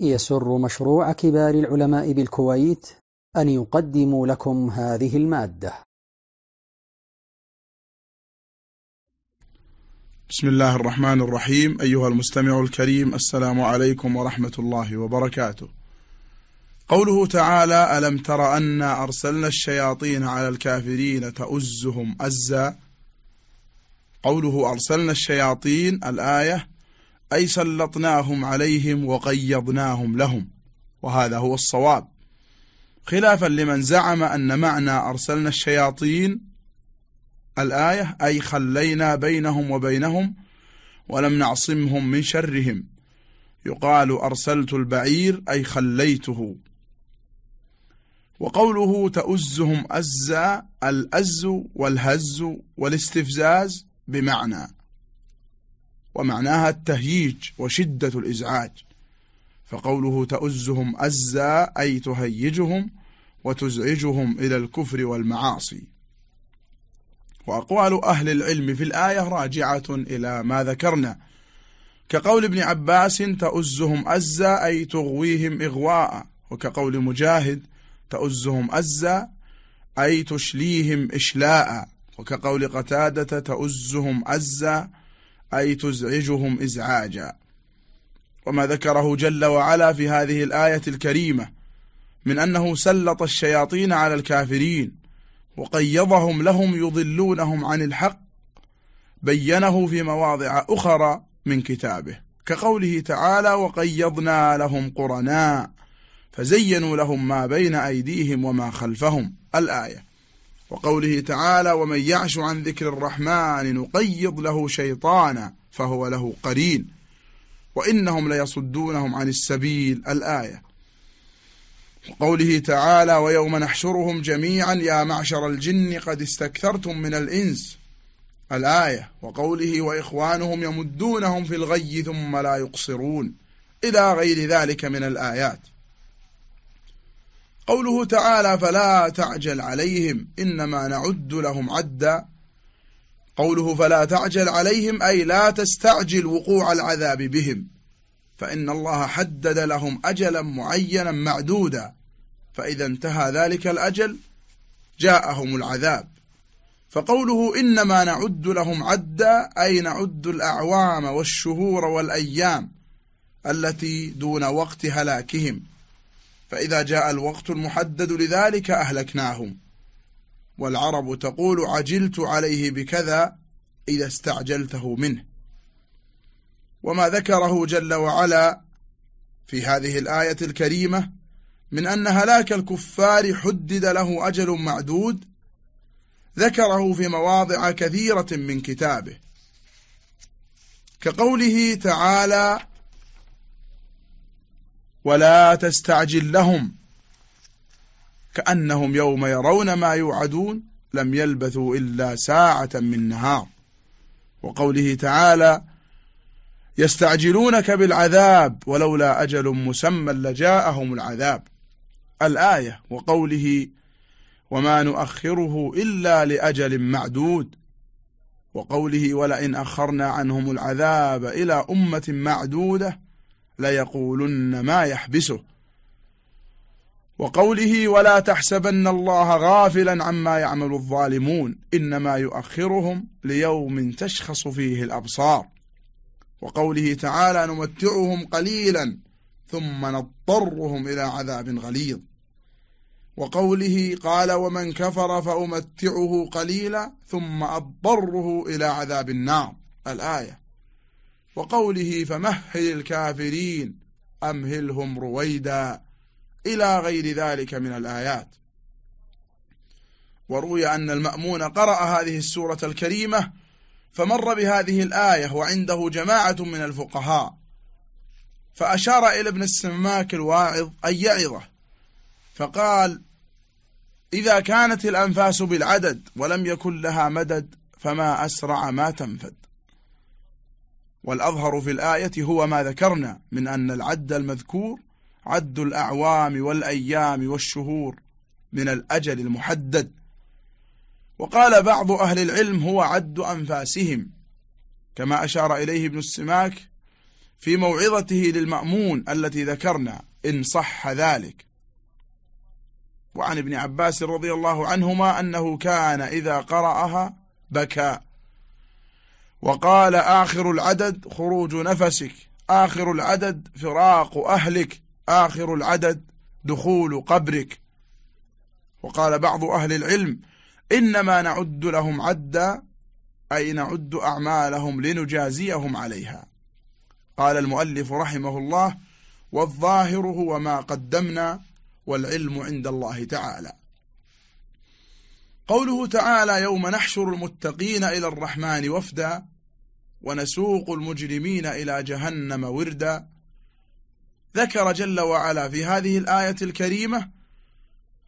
يسر مشروع كبار العلماء بالكويت أن يقدم لكم هذه المادة. بسم الله الرحمن الرحيم. أيها المستمع الكريم السلام عليكم ورحمة الله وبركاته. قوله تعالى ألم تر أنا أرسلنا الشياطين على الكافرين تؤزهم أزا؟ قوله أرسلنا الشياطين الآية أي سلطناهم عليهم وقيضناهم لهم. وهذا هو الصواب. خلافا لمن زعم أن معنى أرسلنا الشياطين الآية أي خلينا بينهم وبينهم ولم نعصمهم من شرهم. يقال أرسلت البعير أي خليته. وقوله تؤزهم أزا الأز والهز والاستفزاز بمعنى. ومعناها التهييج وشدة الإزعاج. فقوله تؤزهم أزا أي تهيجهم وتزعجهم إلى الكفر والمعاصي. وأقوال أهل العلم في الآية راجعة إلى ما ذكرنا. كقول ابن عباس تؤزهم أزا أي تغويهم إغواء. وكقول مجاهد تؤزهم أزا أي تشليهم إشلاء. وكقول قتادة تؤزهم أزا أي تزعجهم إزعاجا. وما ذكره جل وعلا في هذه الآية الكريمة من أنه سلط الشياطين على الكافرين وقيضهم لهم يضلونهم عن الحق بينه في مواضع أخرى من كتابه كقوله تعالى وقيضنا لهم قرناء فزينوا لهم ما بين أيديهم وما خلفهم. الآية. وقوله تعالى ومن يعش عن ذكر الرحمن نقيض له شيطانا فهو له قرين وإنهم ليصدونهم عن السبيل الآية. وقوله تعالى ويوم نحشرهم جميعا يا معشر الجن قد استكثرتم من الإنس. الآية. وقوله وإخوانهم يمدونهم في الغي ثم لا يقصرون. إلى غير ذلك من الآيات. قوله تعالى فلا تعجل عليهم إنما نعد لهم عدا. قوله فلا تعجل عليهم أي لا تستعجل وقوع العذاب بهم. فإن الله حدد لهم أجلا معينا معدودا. فإذا انتهى ذلك الأجل جاءهم العذاب. فقوله إنما نعد لهم عدا أي نعد الأعوام والشهور والأيام التي دون وقت هلاكهم. فإذا جاء الوقت المحدد لذلك أهلكناهم. والعرب تقول عجلت عليه بكذا إذا استعجلته منه. وما ذكره جل وعلا في هذه الآية الكريمة من أن هلاك الكفار حدد له أجل معدود ذكره في مواضع كثيرة من كتابه. كقوله تعالى ولا تستعجل لهم. كأنهم يوم يرون ما يوعدون لم يلبثوا إلا ساعة من نهار. وقوله تعالى يستعجلونك بالعذاب ولولا أجل مسمى لجاءهم العذاب. الآية وقوله وما نؤخره إلا لأجل معدود. وقوله ولئن أخرنا عنهم العذاب إلى أمة معدودة ليقولن ما يحبسه. وقوله ولا تحسبن الله غافلا عما يعمل الظالمون إنما يؤخرهم ليوم تشخص فيه الأبصار. وقوله تعالى نمتعهم قليلا ثم نضطرهم إلى عذاب غليظ. وقوله قال ومن كفر فأمتعه قليلا ثم أضطره إلى عذاب النار. الآية. وقوله فمهل الكافرين أمهلهم رويدا إلى غير ذلك من الآيات. وروي أن المأمون قرأ هذه السورة الكريمة فمر بهذه الآية وعنده جماعة من الفقهاء. فأشار إلى ابن السماك الواعظ أن يعظه فقال إذا كانت الأنفاس بالعدد ولم يكن لها مدد فما أسرع ما تنفد. والأظهر في الآية هو ما ذكرنا من أن العد المذكور عد الأعوام والأيام والشهور من الأجل المحدد. وقال بعض أهل العلم هو عد أنفاسهم كما أشار إليه ابن السماك في موعظته للمأمون التي ذكرنا إن صح ذلك. وعن ابن عباس رضي الله عنهما أنه كان إذا قرأها بكى. وقال آخر العدد خروج نفسك. آخر العدد فراق أهلك. آخر العدد دخول قبرك. وقال بعض أهل العلم إنما نعد لهم عدا أي نعد أعمالهم لنجازيهم عليها. قال المؤلف رحمه الله والظاهر هو ما قدمنا والعلم عند الله تعالى. قوله تعالى يوم نحشر المتقين إلى الرحمن وفدا ونسوق المجرمين إلى جهنم وردا. ذكر جل وعلا في هذه الآية الكريمة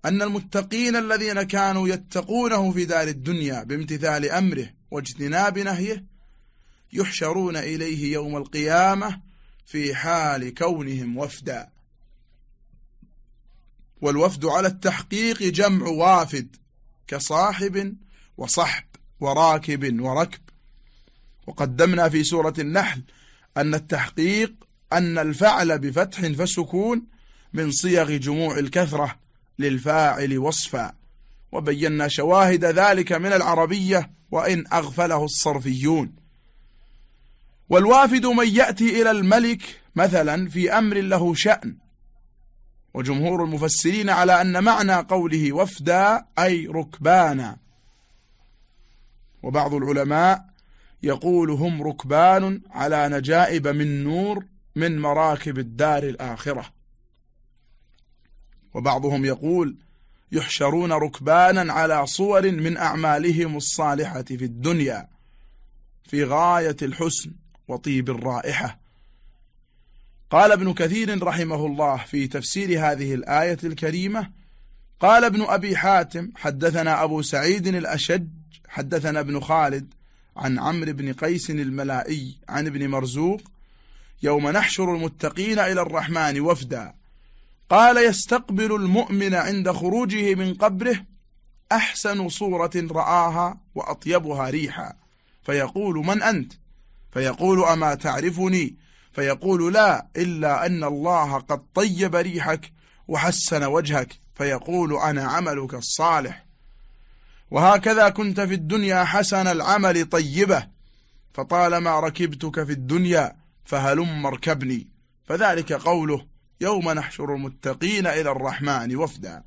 أن المتقين الذين كانوا يتقونه في دار الدنيا بامتثال أمره واجتناب نهيه يحشرون إليه يوم القيامة في حال كونهم وفدا. والوفد على التحقيق جمع وافد كصاحب وصحب وراكب وركب. وقدمنا في سورة النحل أن التحقيق أن الفعل بفتح فسكون من صيغ جموع الكثرة للفاعل وصفا. وبينا شواهد ذلك من العربية وإن أغفله الصرفيون. والوافد من يأتي إلى الملك مثلا في أمر له شأن وجمهور المفسرين على أن معنى قوله وفدا أي ركبانا. وبعض العلماء يقول هم ركبان على نجائب من نور من مراكب الدار الآخرة. وبعضهم يقول يحشرون ركبانا على صور من أعمالهم الصالحة في الدنيا في غاية الحسن وطيب الرائحة. قال ابن كثير رحمه الله في تفسير هذه الآية الكريمة قال ابن أبي حاتم حدثنا أبو سعيد الأشج حدثنا ابن خالد عن عمرو بن قيس الملائي عن ابن مرزوق يوم نحشر المتقين إلى الرحمن وفدا قال يستقبل المؤمن عند خروجه من قبره أحسن صورة رآها وأطيبها ريحا فيقول من أنت؟ فيقول أما تعرفني؟ فيقول لا إلا أن الله قد طيب ريحك وحسن وجهك فيقول أنا عملك الصالح. وهكذا كنت في الدنيا حسن العمل طيبة فطالما ركبتك في الدنيا فهلم اركبني. فذلك قوله يوم نحشر المتقين إلى الرحمن وفدا.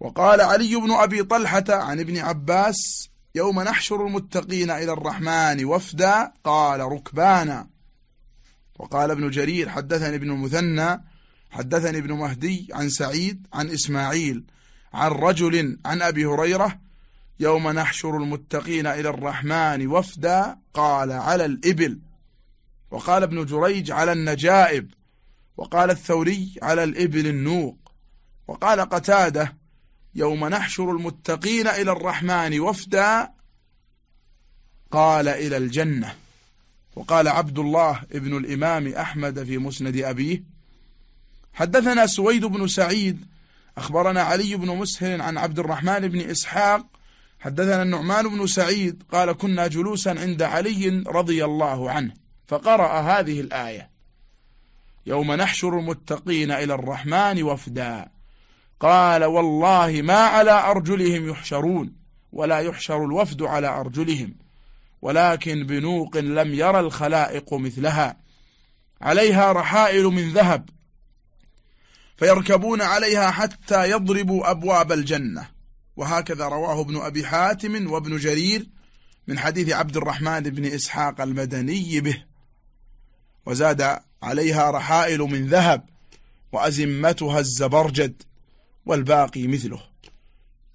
وقال علي بن أبي طلحة عن ابن عباس يوم نحشر المتقين إلى الرحمن وفدا قال ركبانا. وقال ابن جرير حدثني ابن المثنى حدثني ابن مهدي عن سعيد عن إسماعيل عن رجل عن أبي هريرة يوم نحشر المتقين إلى الرحمن وفدا قال على الإبل. وقال ابن جريج على النجائب. وقال الثوري على الإبل النوق. وقال قتادة يوم نحشر المتقين إلى الرحمن وفدا قال إلى الجنة. وقال عبد الله ابن الإمام أحمد في مسند أبيه حدثنا سويد بن سعيد أخبرنا علي بن مسهل عن عبد الرحمن بن إسحاق حدثنا النعمان بن سعيد قال كنا جلوسا عند علي رضي الله عنه فقرأ هذه الآية. يوم نحشر المتقين إلى الرحمن وفدا. قال والله ما على أرجلهم يحشرون ولا يحشر الوفد على أرجلهم ولكن بنوق لم يرى الخلائق مثلها عليها رحائل من ذهب فيركبون عليها حتى يضربوا أبواب الجنة وهكذا رواه ابن أبي حاتم وابن جرير من حديث عبد الرحمن بن إسحاق المدني به وزاد عليها رحائل من ذهب وأزمتها الزبرجد والباقي مثله.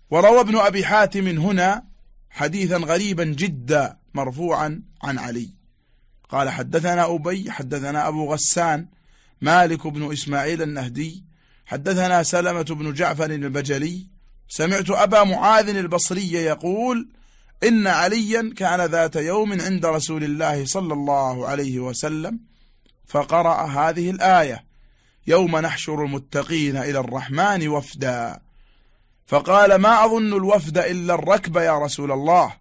وروى ابن أبي حاتم هنا حديثا غريبا جدا مرفوعا عن علي. قال حدثنا أبي حدثنا أبو غسان مالك بن إسماعيل النهدي حدثنا سلمة بن جعفر البجلي. سمعت أبا معاذ البصري يقول إن عليا كان ذات يوم عند رسول الله صلى الله عليه وسلم فقرأ هذه الآية. يوم نحشر المتقين إلى الرحمن وفدا. فقال ما أظن الوفد إلا الركب يا رسول الله.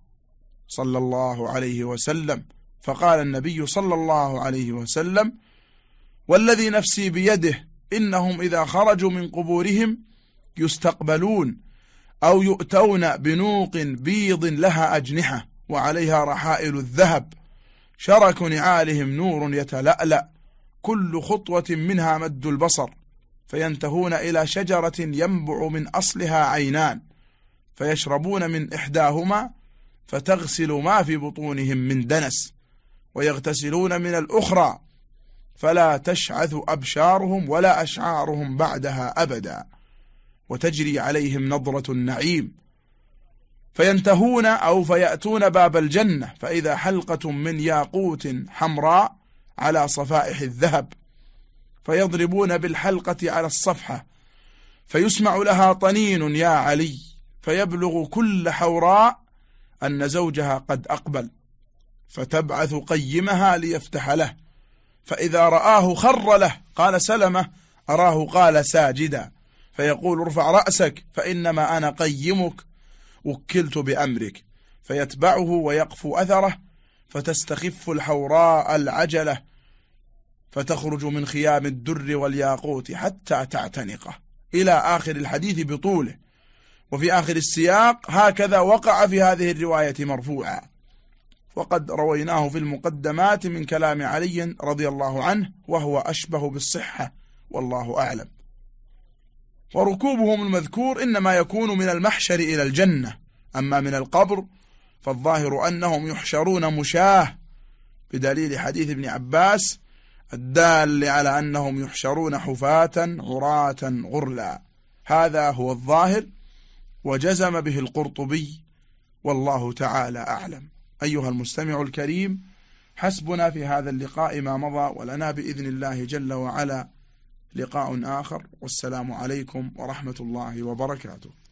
صلى الله عليه وسلم. فقال النبي صلى الله عليه وسلم والذي نفسي بيده إنهم إذا خرجوا من قبورهم يستقبلون أو يؤتون بنوق بيض لها أجنحة وعليها رحائل الذهب. شرك نعالهم نور يتلألأ. كل خطوة منها مد البصر فينتهون إلى شجرة ينبع من أصلها عينان فيشربون من إحداهما فتغسل ما في بطونهم من دنس ويغتسلون من الأخرى فلا تشعث أبشارهم ولا أشعارهم بعدها أبدا وتجري عليهم نظرة النعيم. فينتهون أو فيأتون باب الجنة فإذا حلقة من ياقوت حمراء على صفائح الذهب فيضربون بالحلقة على الصفحة فيسمع لها طنين يا علي فيبلغ كل حوراء أن زوجها قد أقبل فتبعث قيمها ليفتح له فإذا رآه خر له قال سلمة أراه قال ساجدا فيقول ارفع رأسك فإنما أنا قيمك وكلت بأمرك فيتبعه ويقفو أثره فتستخف الحوراء العجلة فتخرج من خيام الدر والياقوت حتى تعتنقه. إلى آخر الحديث بطوله. وفي آخر السياق هكذا وقع في هذه الرواية مرفوعا. وقد رويناه في المقدمات من كلام علي رضي الله عنه وهو أشبه بالصحة والله أعلم. وركوبهم المذكور إنما يكون من المحشر إلى الجنة. أما من القبر فالظاهر أنهم يحشرون مشاه بدليل حديث ابن عباس الدال على أنهم يحشرون حفاة عراة غرلا. هذا هو الظاهر وجزم به القرطبي والله تعالى أعلم. أيها المستمع الكريم حسبنا في هذا اللقاء ما مضى ولنا بإذن الله جل وعلا لقاء آخر. والسلام عليكم ورحمة الله وبركاته.